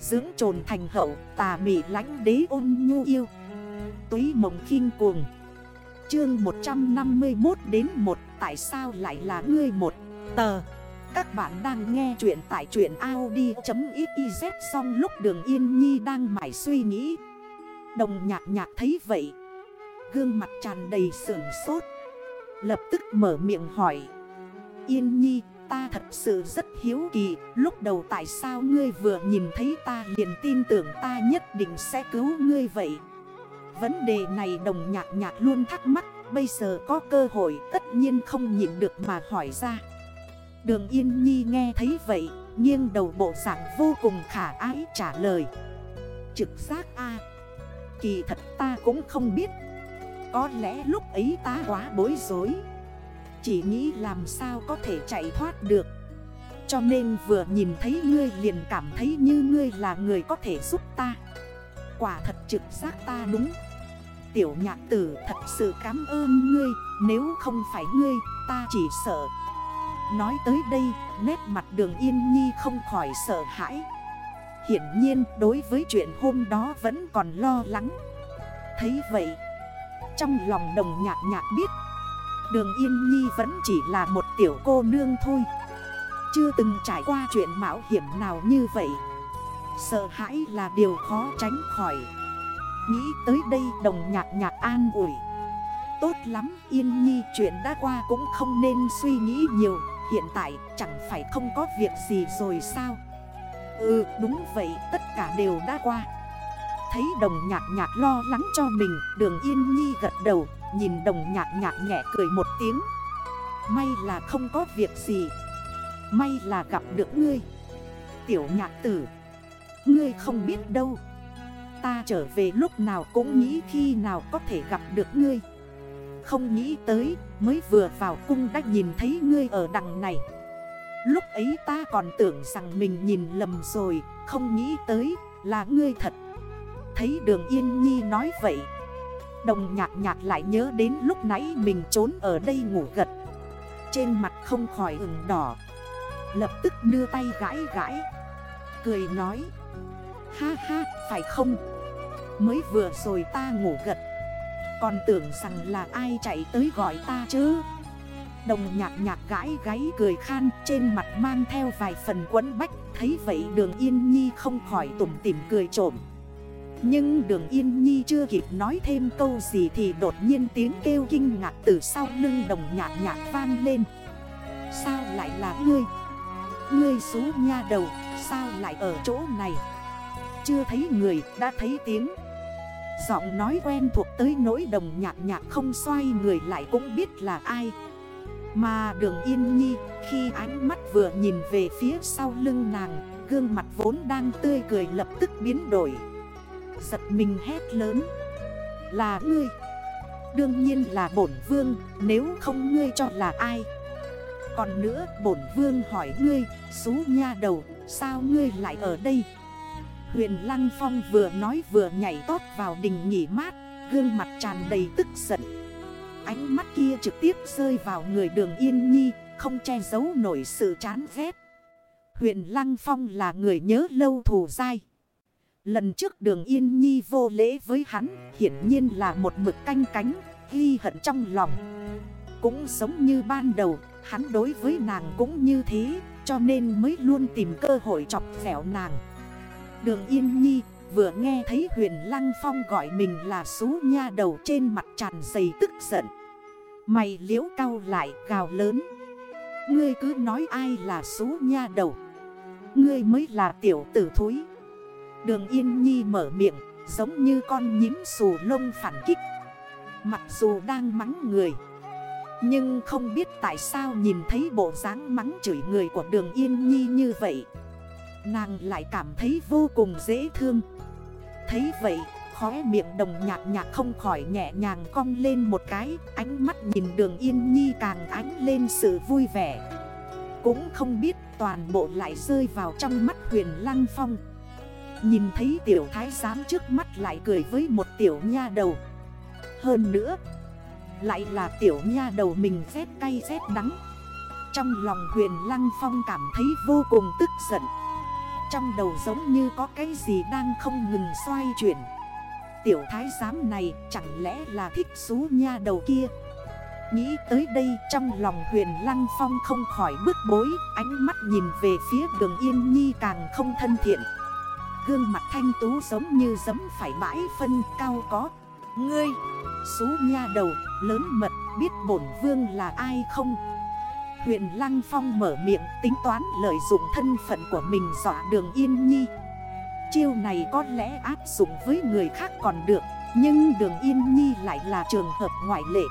Dưỡng trồn thành hậu, tà mị lánh đế ôn nhu yêu. Túy mộng khinh cuồng. Chương 151 đến 1 Tại sao lại là ngươi một? Tờ. Các bạn đang nghe chuyện tại chuyện Audi.xyz Xong lúc đường Yên Nhi đang mải suy nghĩ. Đồng nhạc nhạc thấy vậy. Gương mặt tràn đầy sưởng sốt. Lập tức mở miệng hỏi. Yên Nhi ta thật sự rất hiếu kỳ. Lúc đầu tại sao ngươi vừa nhìn thấy ta, liền tin tưởng ta nhất định sẽ cứu ngươi vậy? Vấn đề này đồng nhạc nhạc luôn thắc mắc. Bây giờ có cơ hội, tất nhiên không nhịn được mà hỏi ra. Đường Yên Nhi nghe thấy vậy, Nghiêng đầu bộ dạng vô cùng khả ái trả lời. Trực giác A. Kỳ thật ta cũng không biết. Có lẽ lúc ấy ta quá bối rối. Chỉ nghĩ làm sao có thể chạy thoát được. Cho nên vừa nhìn thấy ngươi liền cảm thấy như ngươi là người có thể giúp ta. Quả thật trực giác ta đúng. Tiểu nhạc tử thật sự cảm ơn ngươi, Nếu không phải ngươi, ta chỉ sợ. Nói tới đây, nét mặt đường yên nhi không khỏi sợ hãi. Hiển nhiên đối với chuyện hôm đó vẫn còn lo lắng. Thấy vậy, Trong lòng đồng nhạc nhạc biết Đường Yên Nhi vẫn chỉ là một tiểu cô nương thôi. Chưa từng trải qua chuyện mạo hiểm nào như vậy. Sợ hãi là điều khó tránh khỏi. Nghĩ tới đây đồng nhạc nhạc an ủi. Tốt lắm, Yên Nhi, chuyện đã qua cũng không nên suy nghĩ nhiều. Hiện tại chẳng phải không có việc gì rồi sao? Ừ đúng vậy, tất cả đều đã qua. Thấy đồng nhạc nhạc lo lắng cho mình, Đường Yên Nhi gật đầu. Nhìn đồng nhạc nhạc nhẹ cười một tiếng. May là không có việc gì. May là gặp được ngươi. Tiểu nhạc tử, Ngươi không biết đâu. Ta trở về lúc nào cũng nghĩ khi nào có thể gặp được ngươi. Không nghĩ tới, mới vừa vào cung đã nhìn thấy ngươi ở đằng này. Lúc ấy ta còn tưởng rằng mình nhìn lầm rồi, Không nghĩ tới là ngươi thật. Thấy đường Yên Nhi nói vậy Đồng nhạc nhạc lại nhớ đến lúc nãy mình trốn ở đây ngủ gật. Trên mặt không khỏi ửng đỏ. Lập tức đưa tay gãi gãi. Cười nói. Ha ha, phải không? Mới vừa rồi ta ngủ gật. Còn tưởng rằng là ai chạy tới gọi ta chứ? Đồng nhạc nhạc gãi gáy cười khan, Trên mặt mang theo vài phần quấn bách. Thấy vậy đường yên nhi không khỏi tủm tỉm cười trộm. Nhưng đường yên nhi chưa kịp nói thêm câu gì Thì đột nhiên tiếng kêu kinh ngạc từ sau lưng đồng nhạc nhạc vang lên. Sao lại là ngươi? Ngươi xú nha đầu, Sao lại ở chỗ này? Chưa thấy người, đã thấy tiếng. Giọng nói quen thuộc tới nỗi đồng nhạc nhạc không xoay người lại cũng biết là ai. Mà đường yên nhi, khi ánh mắt vừa nhìn về phía sau lưng nàng, Gương mặt vốn đang tươi cười lập tức biến đổi. Giật mình hét lớn. Là ngươi. Đương nhiên là bổn vương, Nếu không ngươi cho là ai. Còn nữa, bổn vương hỏi ngươi, Xú nha đầu, Sao ngươi lại ở đây? Huyền Lăng Phong vừa nói vừa nhảy tót vào đình nghỉ mát, Gương mặt tràn đầy tức giận. Ánh mắt kia trực tiếp rơi vào người đường Yên Nhi, Không che giấu nổi sự chán ghét. Huyền Lăng Phong là người nhớ lâu thù dai. Lần trước đường Yên Nhi vô lễ với hắn, Hiển nhiên là một mực canh cánh, Ghi hận trong lòng Cũng giống như ban đầu, Hắn đối với nàng cũng như thế, Cho nên mới luôn tìm cơ hội chọc phẻo nàng Đường Yên Nhi vừa nghe thấy huyền Lăng Phong gọi mình là xú nha đầu trên mặt tràn dày tức giận. Mày liễu cao lại, gào lớn. Ngươi cứ nói ai là xú nha đầu. Ngươi mới là tiểu tử thúi. Đường Yên Nhi mở miệng, giống như con nhím xù lông phản kích. Mặc dù đang mắng người. Nhưng không biết tại sao nhìn thấy bộ dáng mắng chửi người của đường Yên Nhi như vậy. Nàng lại cảm thấy vô cùng dễ thương Thấy vậy, khóe miệng đồng nhạc nhạc không khỏi nhẹ nhàng cong lên một cái, Ánh mắt nhìn đường yên nhi càng ánh lên sự vui vẻ Cũng không biết toàn bộ lại rơi vào trong mắt huyền lăng phong Nhìn thấy tiểu thái giám trước mắt lại cười với một tiểu nha đầu. Hơn nữa, Lại là tiểu nha đầu mình rét cay rét đắng. Trong lòng huyền lăng phong cảm thấy vô cùng tức giận. Trong đầu giống như có cái gì đang không ngừng xoay chuyển. Tiểu thái giám này chẳng lẽ là thích xú nha đầu kia? Nghĩ tới đây trong lòng huyền Lăng Phong không khỏi bức bối, Ánh mắt nhìn về phía đường Yên Nhi càng không thân thiện. Gương mặt thanh tú giống như giấm phải bãi phân cao có. Ngươi, xú nha đầu, lớn mật, biết bổn vương là ai không? Huyện Lăng Phong mở miệng tính toán lợi dụng thân phận của mình dọa đường Yên Nhi. Chiêu này có lẽ áp dụng với người khác còn được Nhưng đường Yên Nhi lại là trường hợp ngoại lệ.